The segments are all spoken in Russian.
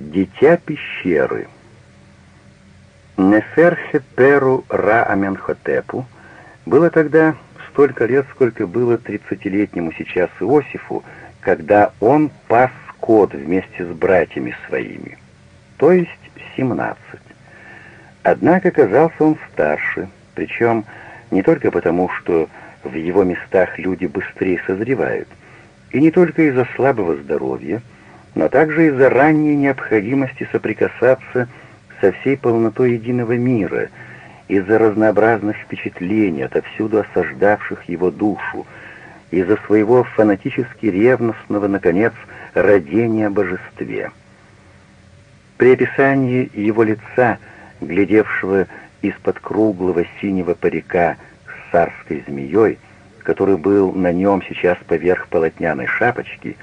Дитя пещеры. Неферсе Перу Ра Аменхотепу было тогда столько лет, сколько было тридцатилетнему сейчас Иосифу, когда он пас скот вместе с братьями своими, то есть семнадцать. Однако казался он старше, причем не только потому, что в его местах люди быстрее созревают, и не только из-за слабого здоровья, но также из-за ранней необходимости соприкасаться со всей полнотой единого мира, из-за разнообразных впечатлений, отовсюду осаждавших его душу, из-за своего фанатически ревностного, наконец, родения о божестве. При описании его лица, глядевшего из-под круглого синего парика с царской змеей, который был на нем сейчас поверх полотняной шапочки,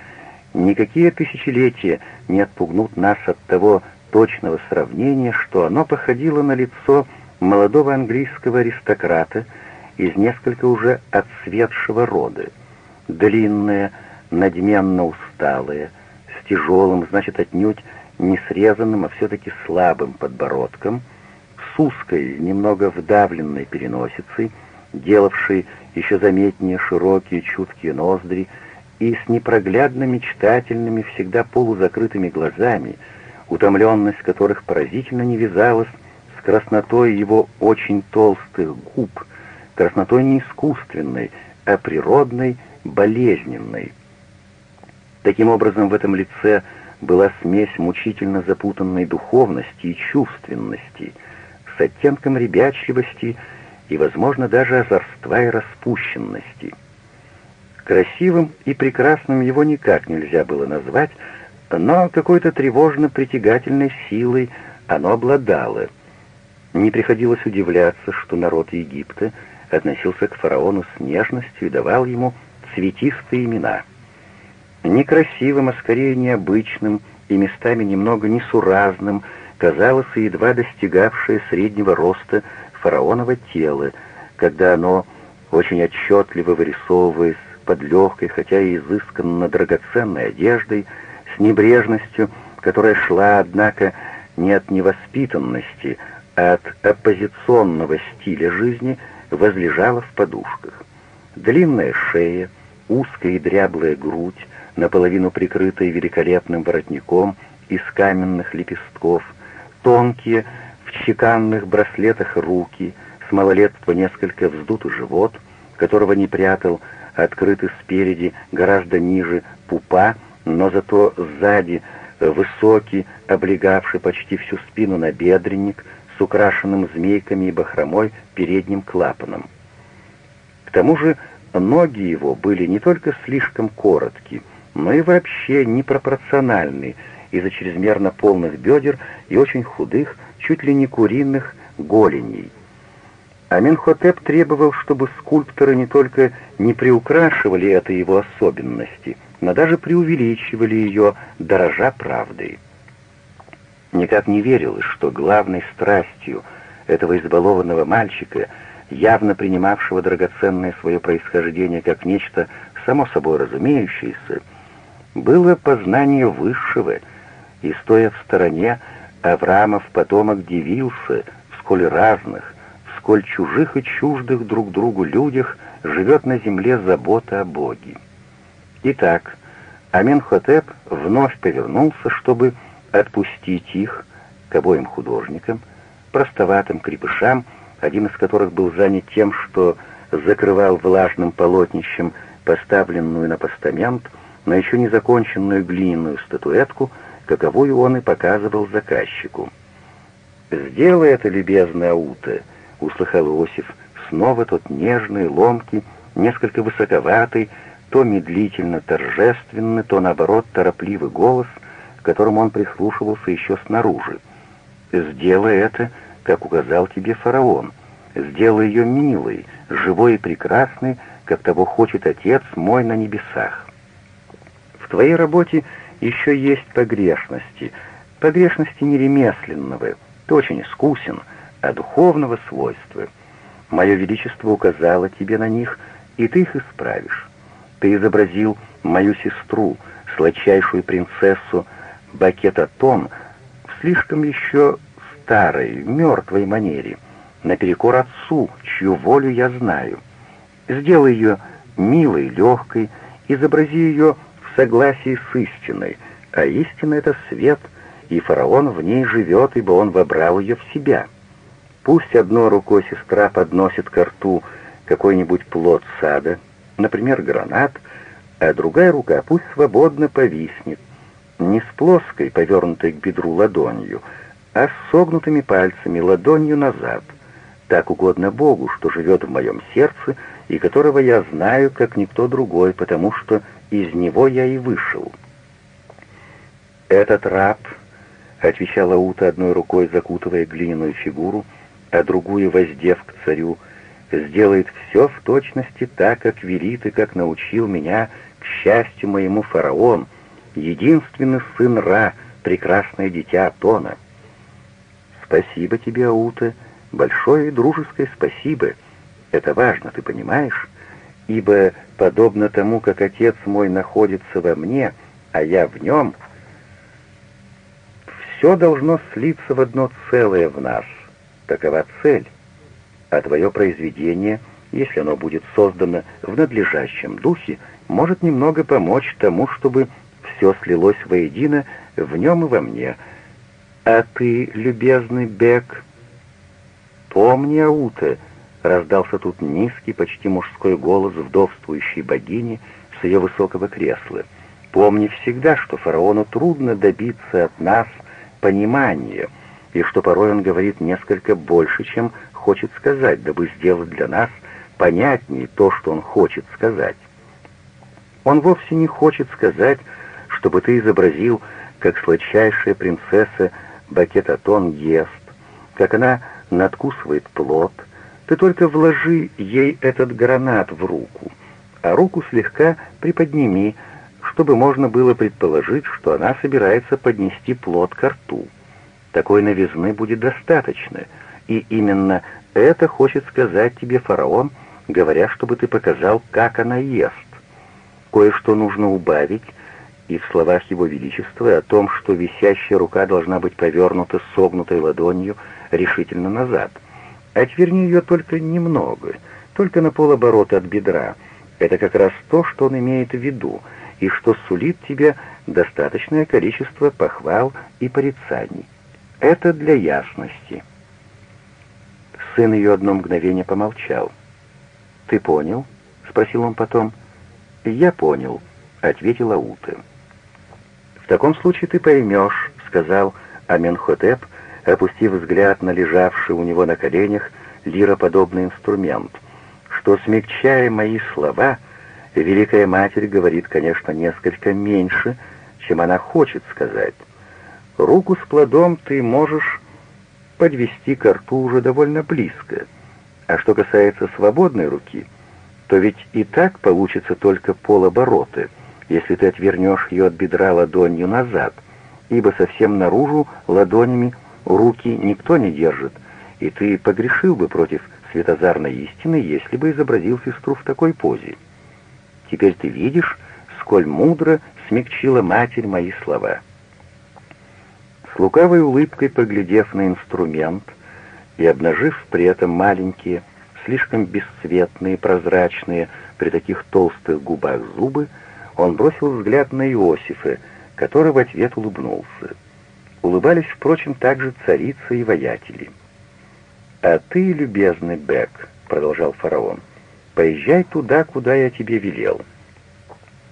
Никакие тысячелетия не отпугнут нас от того точного сравнения, что оно походило на лицо молодого английского аристократа из несколько уже отсветшего рода. Длинное, надменно усталое, с тяжелым, значит, отнюдь не срезанным, а все-таки слабым подбородком, с узкой, немного вдавленной переносицей, делавшей еще заметнее широкие чуткие ноздри, и с непроглядно мечтательными, всегда полузакрытыми глазами, утомленность которых поразительно не вязалась с краснотой его очень толстых губ, краснотой не искусственной, а природной, болезненной. Таким образом, в этом лице была смесь мучительно запутанной духовности и чувственности, с оттенком ребячливости и, возможно, даже озорства и распущенности — Красивым и прекрасным его никак нельзя было назвать, но какой-то тревожно притягательной силой оно обладало. Не приходилось удивляться, что народ Египта относился к фараону с нежностью и давал ему цветистые имена. Некрасивым, а скорее необычным и местами немного несуразным казалось едва достигавшее среднего роста фараонова тело, когда оно, очень отчетливо вырисовываясь под легкой, хотя и изысканно драгоценной одеждой, с небрежностью, которая шла, однако, не от невоспитанности, а от оппозиционного стиля жизни, возлежала в подушках. Длинная шея, узкая и дряблая грудь, наполовину прикрытая великолепным воротником из каменных лепестков, тонкие, в чеканных браслетах руки, с малолетства несколько вздутый живот, которого не прятал открыты спереди гораздо ниже пупа, но зато сзади высокий, облегавший почти всю спину набедренник с украшенным змейками и бахромой передним клапаном. К тому же ноги его были не только слишком короткие, но и вообще непропорциональны из-за чрезмерно полных бедер и очень худых, чуть ли не куриных голеней. Аменхотеп требовал, чтобы скульпторы не только не приукрашивали это его особенности, но даже преувеличивали ее, дорожа правдой. Никак не верилось, что главной страстью этого избалованного мальчика, явно принимавшего драгоценное свое происхождение как нечто само собой разумеющееся, было познание высшего, и, стоя в стороне, Авраамов потомок дивился, сколь разных, сколь чужих и чуждых друг другу людях живет на земле забота о Боге. Итак, Аменхотеп вновь повернулся, чтобы отпустить их к обоим художникам, простоватым крепышам, один из которых был занят тем, что закрывал влажным полотнищем поставленную на постамент, но еще не законченную глиняную статуэтку, каковую он и показывал заказчику. «Сделай это, любезная Аута», — услыхал Иосиф, снова тот нежный, ломкий, несколько высоковатый, то медлительно торжественный, то, наоборот, торопливый голос, к которому он прислушивался еще снаружи. «Сделай это, как указал тебе фараон. Сделай ее милой, живой и прекрасной, как того хочет Отец мой на небесах. В твоей работе еще есть погрешности, погрешности неремесленного, ты очень искусен, — а духовного свойства. Мое Величество указало тебе на них, и ты их исправишь. Ты изобразил мою сестру, сладчайшую принцессу Бакетатон, слишком еще старой, мертвой манере, наперекор отцу, чью волю я знаю. Сделай ее милой, легкой, изобрази ее в согласии с истиной, а истина — это свет, и фараон в ней живет, ибо он вобрал ее в себя. Пусть одной рукой сестра подносит ко рту какой-нибудь плод сада, например, гранат, а другая рука пусть свободно повиснет, не с плоской, повернутой к бедру ладонью, а с согнутыми пальцами ладонью назад. Так угодно Богу, что живет в моем сердце и которого я знаю, как никто другой, потому что из него я и вышел. «Этот раб», — отвечала Ута одной рукой, закутывая глиняную фигуру, а другую воздев к царю, сделает все в точности так, как велит и как научил меня, к счастью моему, фараон, единственный сын Ра, прекрасное дитя Атона. Спасибо тебе, Аута, большое и дружеское спасибо. Это важно, ты понимаешь? Ибо, подобно тому, как отец мой находится во мне, а я в нем, все должно слиться в одно целое в нас. Такова цель. А твое произведение, если оно будет создано в надлежащем духе, может немного помочь тому, чтобы все слилось воедино в нем и во мне. А ты, любезный Бек, помни, Аута, раздался тут низкий, почти мужской голос вдовствующей богини с ее высокого кресла. Помни всегда, что фараону трудно добиться от нас понимания, и что порой он говорит несколько больше, чем хочет сказать, дабы сделать для нас понятнее то, что он хочет сказать. Он вовсе не хочет сказать, чтобы ты изобразил, как сладчайшая принцесса Бакетатон ест, как она надкусывает плод, ты только вложи ей этот гранат в руку, а руку слегка приподними, чтобы можно было предположить, что она собирается поднести плод к рту. Такой новизны будет достаточно, и именно это хочет сказать тебе фараон, говоря, чтобы ты показал, как она ест. Кое-что нужно убавить, и в словах Его Величества о том, что висящая рука должна быть повернута согнутой ладонью решительно назад. Отверни ее только немного, только на полоборота от бедра. Это как раз то, что он имеет в виду, и что сулит тебе достаточное количество похвал и порицаний. Это для ясности. Сын ее одно мгновение помолчал. «Ты понял?» — спросил он потом. «Я понял», — ответила Ута. «В таком случае ты поймешь», — сказал Аменхотеп, опустив взгляд на лежавший у него на коленях лироподобный инструмент, что, смягчая мои слова, Великая Матерь говорит, конечно, несколько меньше, чем она хочет сказать. Руку с плодом ты можешь подвести к рту уже довольно близко. А что касается свободной руки, то ведь и так получится только полобороты — если ты отвернешь ее от бедра ладонью назад, ибо совсем наружу ладонями руки никто не держит, и ты погрешил бы против светозарной истины, если бы изобразил сестру в такой позе. Теперь ты видишь, сколь мудро смягчила матерь мои слова. Лукавой улыбкой поглядев на инструмент и обнажив при этом маленькие, слишком бесцветные, прозрачные, при таких толстых губах зубы, он бросил взгляд на Иосифа, который в ответ улыбнулся. Улыбались, впрочем, также царица и воятели. «А ты, любезный Бек», — продолжал фараон, — «поезжай туда, куда я тебе велел.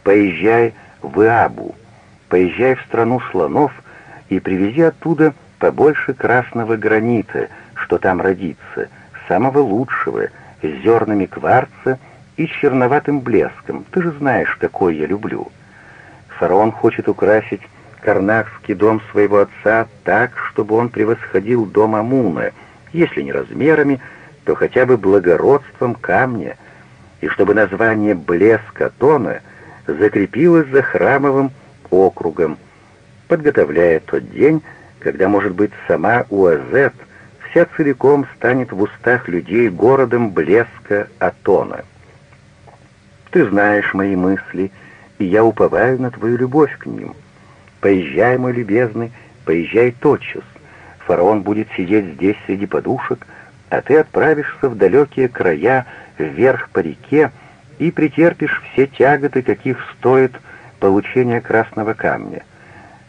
Поезжай в Иабу, поезжай в страну слонов и привези оттуда побольше красного гранита, что там родится, самого лучшего, с зернами кварца и черноватым блеском. Ты же знаешь, какой я люблю. Фараон хочет украсить карнакский дом своего отца так, чтобы он превосходил дом Амуна, если не размерами, то хотя бы благородством камня, и чтобы название «блеска тона» закрепилось за храмовым округом, подготовляя тот день, когда, может быть, сама Уазет вся целиком станет в устах людей городом блеска Атона. Ты знаешь мои мысли, и я уповаю на твою любовь к ним. Поезжай, мой любезный, поезжай тотчас. Фараон будет сидеть здесь среди подушек, а ты отправишься в далекие края, вверх по реке, и претерпишь все тяготы, каких стоит получение красного камня,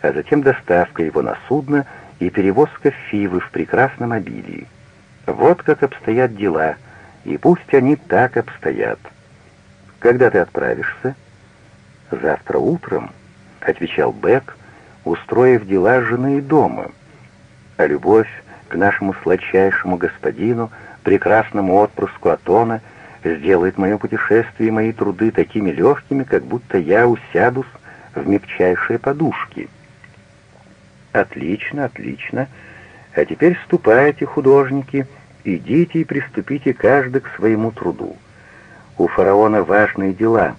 а затем доставка его на судно и перевозка Фивы в прекрасном обилии. Вот как обстоят дела, и пусть они так обстоят. Когда ты отправишься? Завтра утром, — отвечал Бек, устроив дела жены и дома. А любовь к нашему сладчайшему господину, прекрасному отпрыску Атона, сделает мое путешествие и мои труды такими легкими, как будто я усядусь в мягчайшие подушки. Отлично, отлично. А теперь ступайте, художники, идите и приступите каждый к своему труду. У фараона важные дела.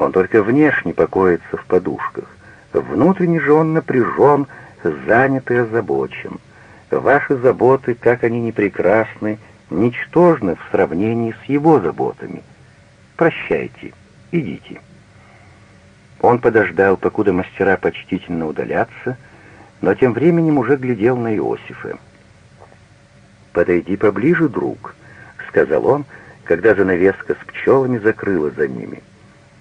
Он только внешне покоится в подушках. Внутренне же он напряжен, занят и озабочен. Ваши заботы, как они не прекрасны, ничтожны в сравнении с его заботами. Прощайте, идите. Он подождал, покуда мастера почтительно удалятся, но тем временем уже глядел на Иосифа. «Подойди поближе, друг», — сказал он, когда занавеска с пчелами закрыла за ними.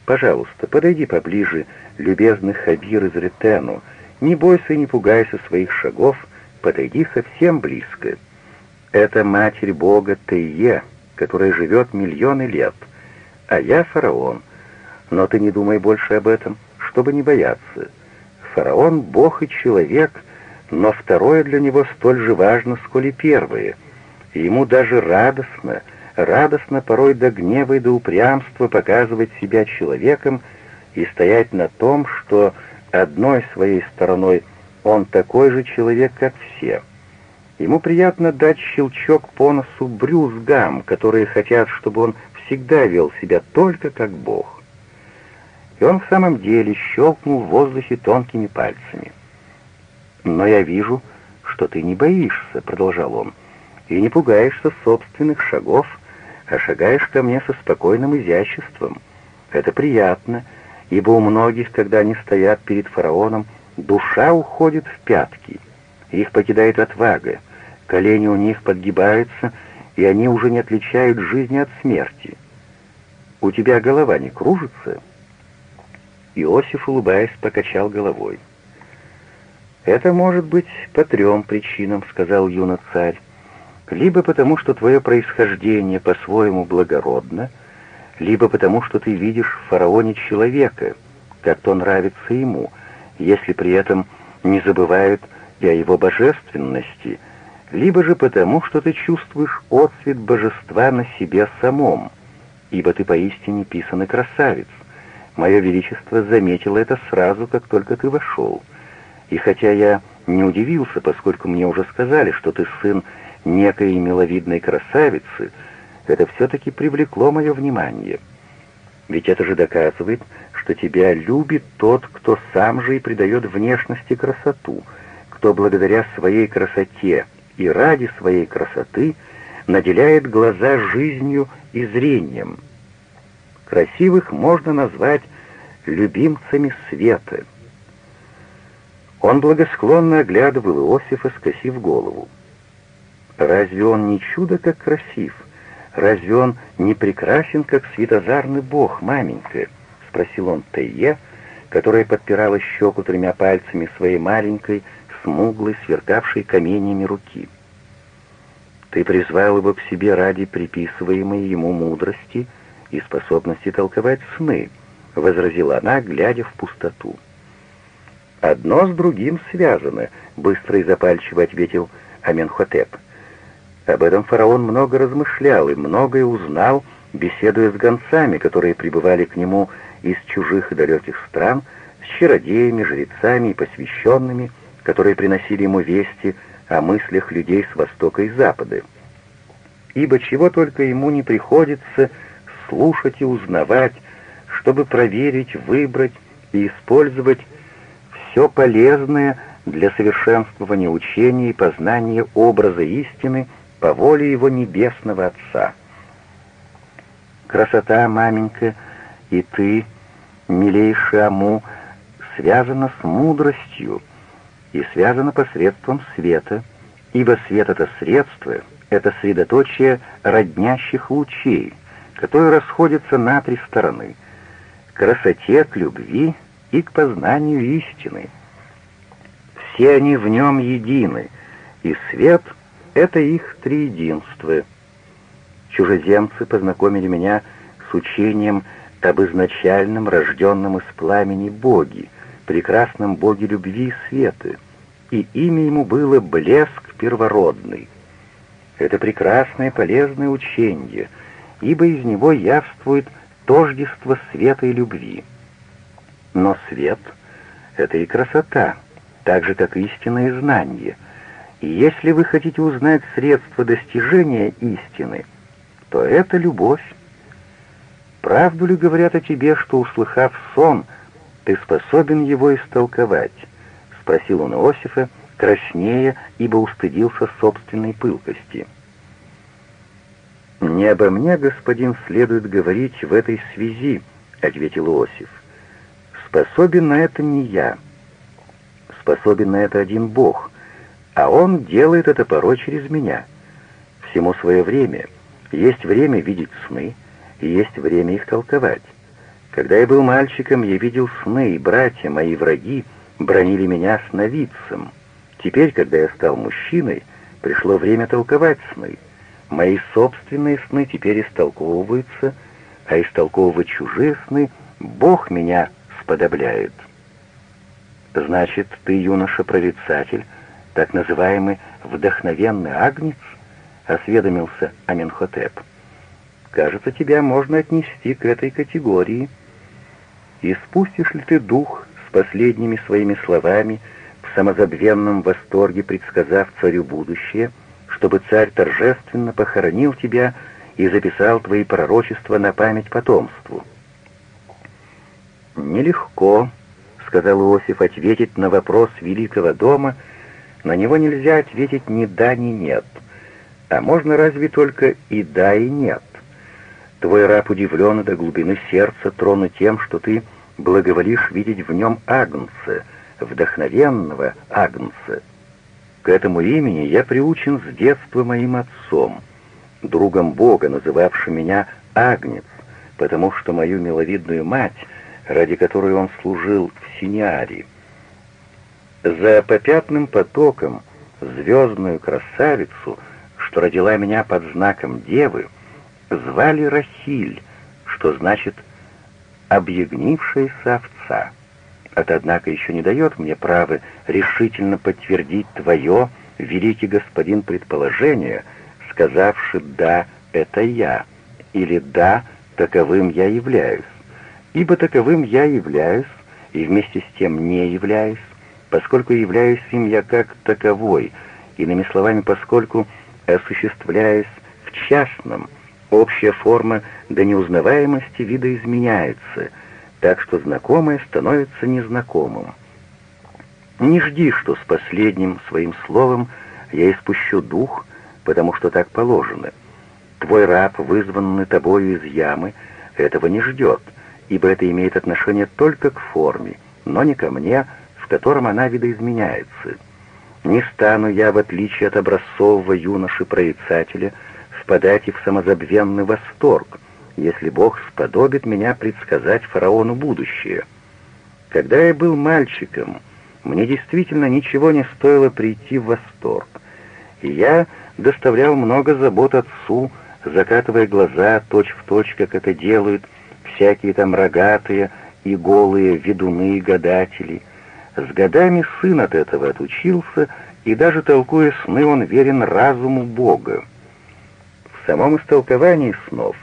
«Пожалуйста, подойди поближе, любезный Хабир из Ретену. Не бойся и не пугайся своих шагов, подойди совсем близко. Это Матерь Бога Тeye, которая живет миллионы лет, а я фараон. Но ты не думай больше об этом, чтобы не бояться. Фараон — Бог и человек, но второе для него столь же важно, сколь и первое. Ему даже радостно, радостно порой до гнева и до упрямства показывать себя человеком и стоять на том, что одной своей стороной он такой же человек, как все. Ему приятно дать щелчок по носу брюзгам, которые хотят, чтобы он всегда вел себя только как Бог. И он в самом деле щелкнул в воздухе тонкими пальцами. «Но я вижу, что ты не боишься», — продолжал он, — «и не пугаешься собственных шагов, а шагаешь ко мне со спокойным изяществом. Это приятно, ибо у многих, когда они стоят перед фараоном, душа уходит в пятки, их покидает отвага, колени у них подгибаются, и они уже не отличают жизни от смерти. У тебя голова не кружится?» Иосиф, улыбаясь, покачал головой. «Это может быть по трем причинам», — сказал юный царь. «Либо потому, что твое происхождение по-своему благородно, либо потому, что ты видишь в фараоне человека, как то нравится ему, если при этом не забывают и о его божественности, либо же потому, что ты чувствуешь отцвет божества на себе самом, ибо ты поистине писанный красавец. Мое Величество заметило это сразу, как только ты вошел. И хотя я не удивился, поскольку мне уже сказали, что ты сын некой миловидной красавицы, это все-таки привлекло мое внимание. Ведь это же доказывает, что тебя любит тот, кто сам же и придает внешности красоту, кто благодаря своей красоте и ради своей красоты наделяет глаза жизнью и зрением. Красивых можно назвать любимцами света. Он благосклонно оглядывал Иосифа, скосив голову. Разве он не чудо как красив? Разве он не прекрасен, как светозарный бог, маменька? Спросил он Тее, которая подпирала щеку тремя пальцами своей маленькой, смуглой, сверкавшей каменьями руки. Ты призвал его к себе ради приписываемой ему мудрости и способности толковать сны, — возразила она, глядя в пустоту. «Одно с другим связано», — быстро и запальчиво ответил Аменхотеп. Об этом фараон много размышлял и многое узнал, беседуя с гонцами, которые прибывали к нему из чужих и далеких стран, с чародеями, жрецами и посвященными, которые приносили ему вести о мыслях людей с востока и запада. Ибо чего только ему не приходится слушать и узнавать, чтобы проверить, выбрать и использовать все полезное для совершенствования учения и познания образа истины по воле его небесного Отца. Красота, маменька, и ты, милейший Аму, связана с мудростью, и связано посредством света, ибо свет — это средство, это средоточие роднящих лучей, которые расходятся на три стороны — к красоте, к любви и к познанию истины. Все они в нем едины, и свет — это их триединство. Чужеземцы познакомили меня с учением об изначальном, рожденном из пламени Боге, прекрасном Боге любви и света, и имя ему было «Блеск первородный». Это прекрасное полезное учение, ибо из него явствует тождество света и любви. Но свет — это и красота, так же, как истина и знание. И если вы хотите узнать средства достижения истины, то это любовь. Правду ли говорят о тебе, что, услыхав сон, ты способен его истолковать? — спросил он Иосифа, краснея, ибо устыдился собственной пылкости. «Не обо мне, господин, следует говорить в этой связи», — ответил Иосиф. «Способен на это не я. Способен на это один Бог, а Он делает это порой через меня. Всему свое время. Есть время видеть сны, и есть время их толковать. Когда я был мальчиком, я видел сны, и братья, мои враги, бронили меня сновидцем. Теперь, когда я стал мужчиной, пришло время толковать сны. Мои собственные сны теперь истолковываются, а истолковывать чужие сны Бог меня сподобляет. Значит, ты, юноша-прорицатель, так называемый вдохновенный агнец, осведомился Аменхотеп. Кажется, тебя можно отнести к этой категории. И спустишь ли ты дух с последними своими словами, в самозабвенном восторге предсказав царю будущее, чтобы царь торжественно похоронил тебя и записал твои пророчества на память потомству? «Нелегко», — сказал Иосиф, — «ответить на вопрос великого дома. На него нельзя ответить ни да, ни нет. А можно разве только и да, и нет. Твой раб удивлен до глубины сердца, тронут тем, что ты благоволишь видеть в нем Агнца, вдохновенного Агнца. К этому имени я приучен с детства моим отцом, другом Бога, называвшим меня Агнец, потому что мою миловидную мать, ради которой он служил в Синиаре, за попятным потоком, звездную красавицу, что родила меня под знаком Девы, звали Рахиль, что значит «объягнившаяся овца». Это, однако, еще не дает мне права решительно подтвердить твое, великий господин, предположение, сказавши «да, это я» или «да, таковым я являюсь». Ибо таковым я являюсь и вместе с тем не являюсь, поскольку являюсь им я как таковой, иными словами, поскольку осуществляясь в частном, Общая форма до неузнаваемости вида изменяется, так что знакомое становится незнакомым. Не жди, что с последним своим словом я испущу дух, потому что так положено. Твой раб, вызванный тобою из ямы, этого не ждет, ибо это имеет отношение только к форме, но не ко мне, в котором она видоизменяется. Не стану я, в отличие от образцового юноши-проицателя, впадать и в самозабвенный восторг, если Бог сподобит меня предсказать фараону будущее. Когда я был мальчиком, мне действительно ничего не стоило прийти в восторг, и я доставлял много забот отцу, закатывая глаза точь-в-точь, точь, как это делают всякие там рогатые и голые ведуны и гадатели. С годами сын от этого отучился, и даже толкуя сны, он верен разуму Бога. В самом истолковании снов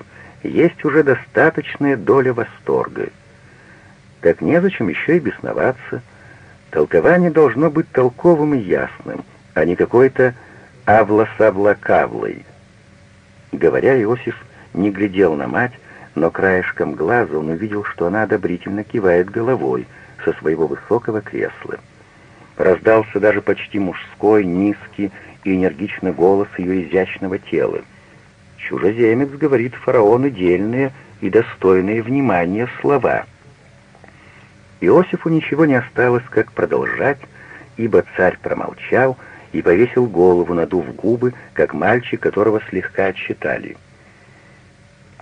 есть уже достаточная доля восторга. Так незачем еще и бесноваться. Толкование должно быть толковым и ясным, а не какой-то авласавлакавлой. Говоря, Иосиф не глядел на мать, но краешком глаза он увидел, что она одобрительно кивает головой со своего высокого кресла. Раздался даже почти мужской, низкий и энергичный голос ее изящного тела. Чужеземец говорит фараону дельные и достойные внимания слова. Иосифу ничего не осталось, как продолжать, ибо царь промолчал и повесил голову, надув губы, как мальчик, которого слегка отчитали.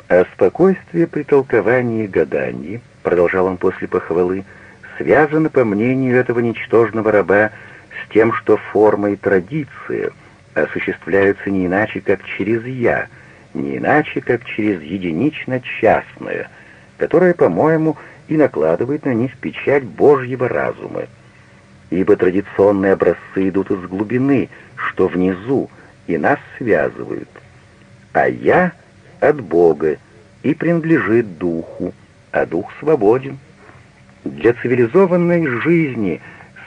«О спокойствии при толковании и гадании», — продолжал он после похвалы, — «связано, по мнению этого ничтожного раба, с тем, что форма и традиция осуществляются не иначе, как через «я», не иначе, как через единично-частное, которое, по-моему, и накладывает на них печать Божьего разума. Ибо традиционные образцы идут из глубины, что внизу, и нас связывают. А «я» от Бога и принадлежит Духу, а Дух свободен. Для цивилизованной жизни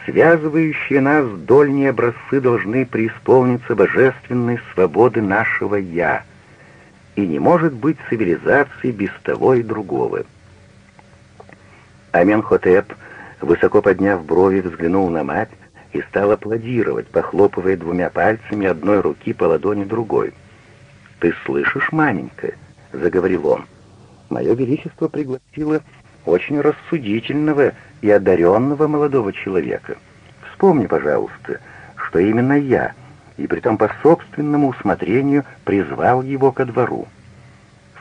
связывающие нас дольние образцы должны преисполниться божественной свободы нашего «я», и не может быть цивилизации без того и другого. Аменхотеп, высоко подняв брови, взглянул на мать и стал аплодировать, похлопывая двумя пальцами одной руки по ладони другой. «Ты слышишь, маменька?» — заговорил он. «Мое Величество пригласило очень рассудительного и одаренного молодого человека. Вспомни, пожалуйста, что именно я, и притом по собственному усмотрению, призвал его ко двору.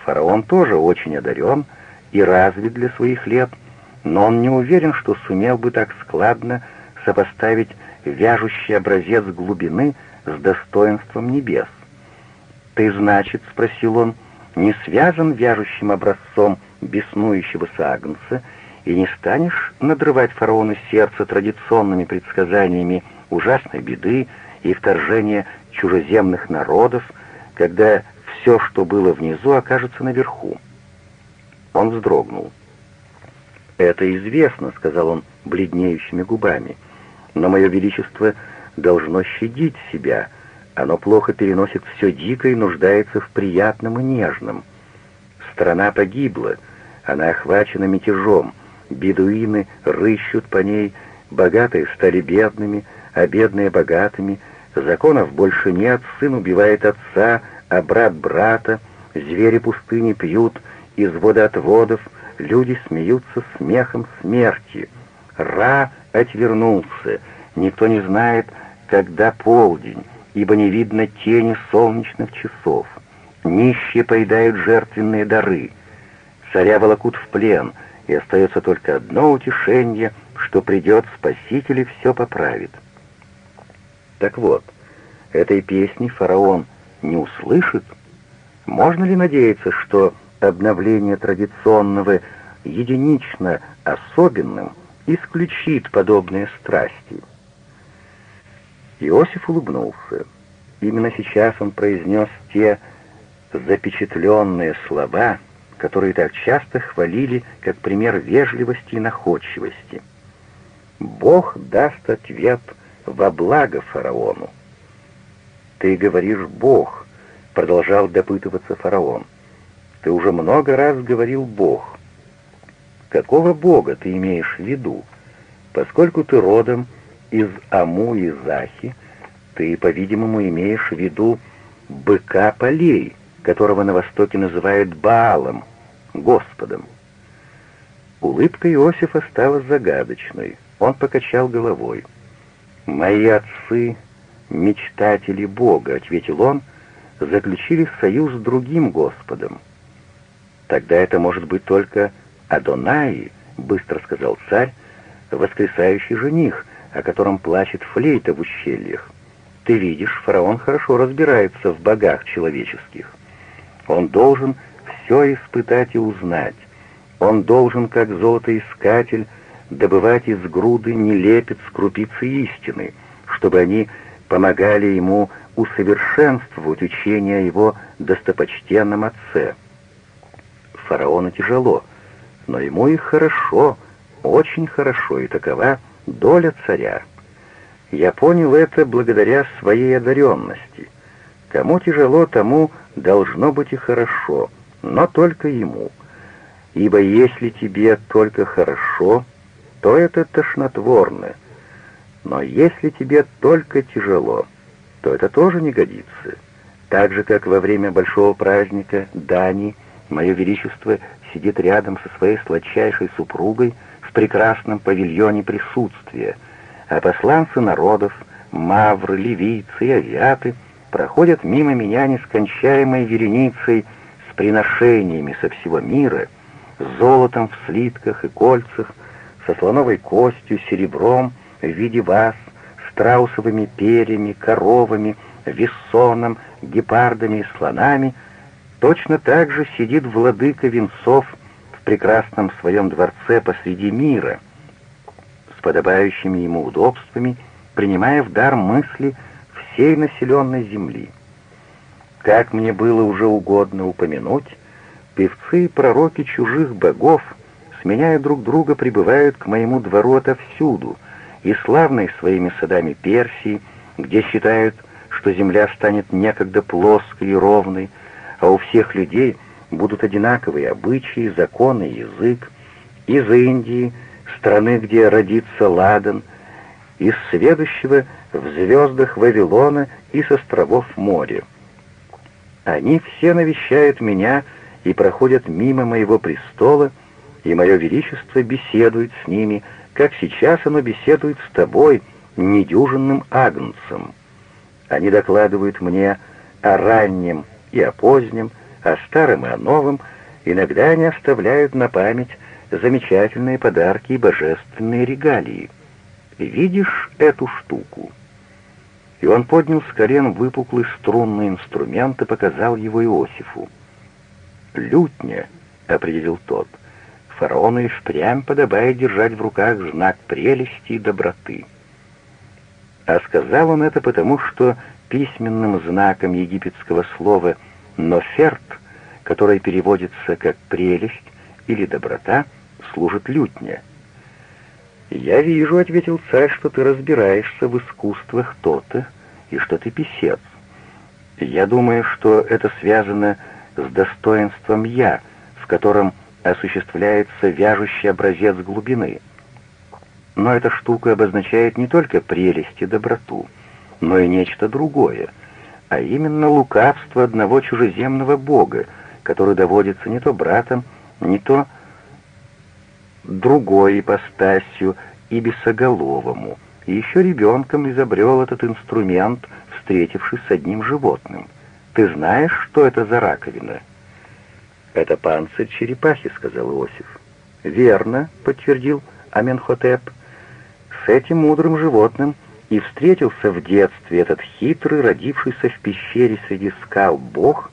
Фараон тоже очень одарен и развит для своих лет, но он не уверен, что сумел бы так складно сопоставить вяжущий образец глубины с достоинством небес. «Ты, значит, — спросил он, — не связан вяжущим образцом беснующегося агнца и не станешь надрывать фараону сердце традиционными предсказаниями ужасной беды и вторжения чужеземных народов, когда все, что было внизу, окажется наверху. Он вздрогнул. «Это известно», — сказал он бледнеющими губами, — «но мое величество должно щадить себя, оно плохо переносит все дикое и нуждается в приятном и нежном. Страна погибла, она охвачена мятежом, бедуины рыщут по ней, богатые стали бедными, а бедные богатыми, законов больше нет, сын убивает отца, а брат брата, звери пустыни пьют из водоотводов, люди смеются смехом смерти. Ра отвернулся, никто не знает, когда полдень, ибо не видно тени солнечных часов. Нищие поедают жертвенные дары. Царя волокут в плен, и остается только одно утешение, что придет Спаситель и все поправит. Так вот, этой песни фараон не услышит? Можно ли надеяться, что обновление традиционного единично особенным исключит подобные страсти? Иосиф улыбнулся. Именно сейчас он произнес те запечатленные слова, которые так часто хвалили как пример вежливости и находчивости. «Бог даст ответ во благо фараону». «Ты говоришь «Бог», — продолжал допытываться фараон. «Ты уже много раз говорил «Бог». Какого Бога ты имеешь в виду? Поскольку ты родом из Аму и Захи, ты, по-видимому, имеешь в виду быка полей, которого на Востоке называют Баалом, Господом. Улыбка Иосифа стала загадочной. Он покачал головой. «Мои отцы — мечтатели Бога», — ответил он, — «заключили союз с другим Господом». «Тогда это может быть только Адонаи», — быстро сказал царь, — «воскресающий жених, о котором плачет флейта в ущельях. Ты видишь, фараон хорошо разбирается в богах человеческих. Он должен все испытать и узнать. Он должен, как золотоискатель, добывать из груды нелепец крупицы истины, чтобы они помогали ему усовершенствовать учение его достопочтенном отце. Фараону тяжело, но ему и хорошо, очень хорошо, и такова доля царя. Я понял это благодаря своей одаренности. Кому тяжело, тому должно быть и хорошо, но только ему. Ибо если тебе только хорошо, то это тошнотворно. Но если тебе только тяжело, то это тоже не годится. Так же, как во время большого праздника Дани, Мое Величество сидит рядом со своей сладчайшей супругой в прекрасном павильоне присутствия, а посланцы народов, мавры, ливийцы и азиаты проходят мимо меня нескончаемой вереницей с приношениями со всего мира, с золотом в слитках и кольцах, со слоновой костью, серебром в виде ваз, страусовыми перьями, коровами, вессоном, гепардами и слонами, точно так же сидит владыка венцов в прекрасном своем дворце посреди мира, с подобающими ему удобствами, принимая в дар мысли всей населенной земли. Как мне было уже угодно упомянуть, певцы и пророки чужих богов, сменяя друг друга, прибывают к моему двору отовсюду, и славной своими садами Персии, где считают, что земля станет некогда плоской и ровной, а у всех людей будут одинаковые обычаи, законы, язык, из Индии, страны, где родится Ладан, из сведущего в звездах Вавилона и с островов моря. Они все навещают меня и проходят мимо моего престола, и мое величество беседует с ними, как сейчас оно беседует с тобой, недюжинным агнцем. Они докладывают мне о раннем и о позднем, о старом и о новом, иногда они оставляют на память замечательные подарки и божественные регалии. Видишь эту штуку?» И он поднял с колен выпуклый струнный инструмент и показал его Иосифу. «Лютня», — определил тот, — «фараону и впрямь подобает держать в руках знак прелести и доброты». А сказал он это потому, что письменным знаком египетского слова «ноферт», которое переводится как «прелесть» или «доброта», служит лютня. «Я вижу», — ответил царь, — «что ты разбираешься в искусствах то-то и что ты писец. Я думаю, что это связано с достоинством «я», в котором осуществляется вяжущий образец глубины. Но эта штука обозначает не только прелесть и доброту, но и нечто другое, а именно лукавство одного чужеземного бога, который доводится не то братом, не то другой ипостасью и бесоголовому, и еще ребенком изобрел этот инструмент, встретившись с одним животным. Ты знаешь, что это за раковина?» «Это панцирь черепахи», — сказал Иосиф. «Верно», — подтвердил Аменхотеп. «С этим мудрым животным и встретился в детстве этот хитрый, родившийся в пещере среди скал бог,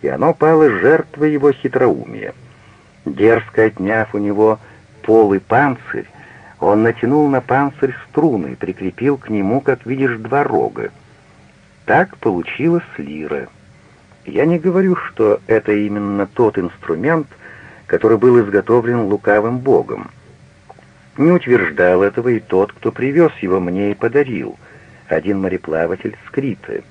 и оно пало жертвой его хитроумия. Дерзко отняв у него полый панцирь, он натянул на панцирь струны и прикрепил к нему, как видишь, два рога. Так получилась лира. Я не говорю, что это именно тот инструмент, который был изготовлен лукавым богом. Не утверждал этого и тот, кто привез его мне и подарил, один мореплаватель Скриты.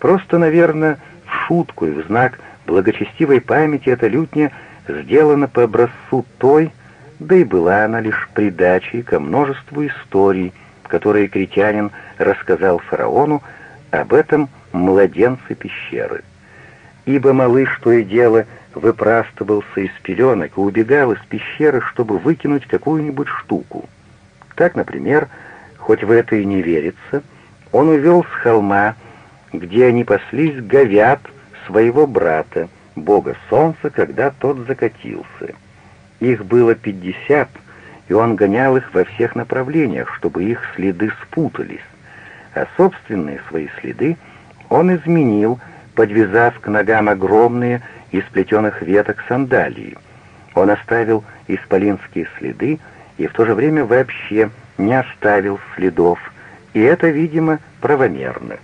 Просто, наверное, в шутку и в знак благочестивой памяти эта лютня сделана по образцу той, да и была она лишь придачей ко множеству историй, которые критянин рассказал фараону об этом младенце пещеры. Ибо малыш то и дело выпрастывался из пеленок и убегал из пещеры, чтобы выкинуть какую-нибудь штуку. Так, например, хоть в это и не верится, он увел с холма, где они паслись, говят своего брата, бога солнца, когда тот закатился. Их было пятьдесят, и он гонял их во всех направлениях, чтобы их следы спутались, а собственные свои следы он изменил, подвязав к ногам огромные из плетеных веток сандалии. Он оставил исполинские следы и в то же время вообще не оставил следов, и это, видимо, правомерно,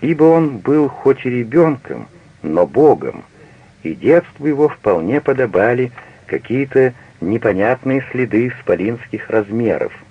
ибо он был хоть и ребенком, но богом, и детству его вполне подобали какие-то непонятные следы исполинских размеров —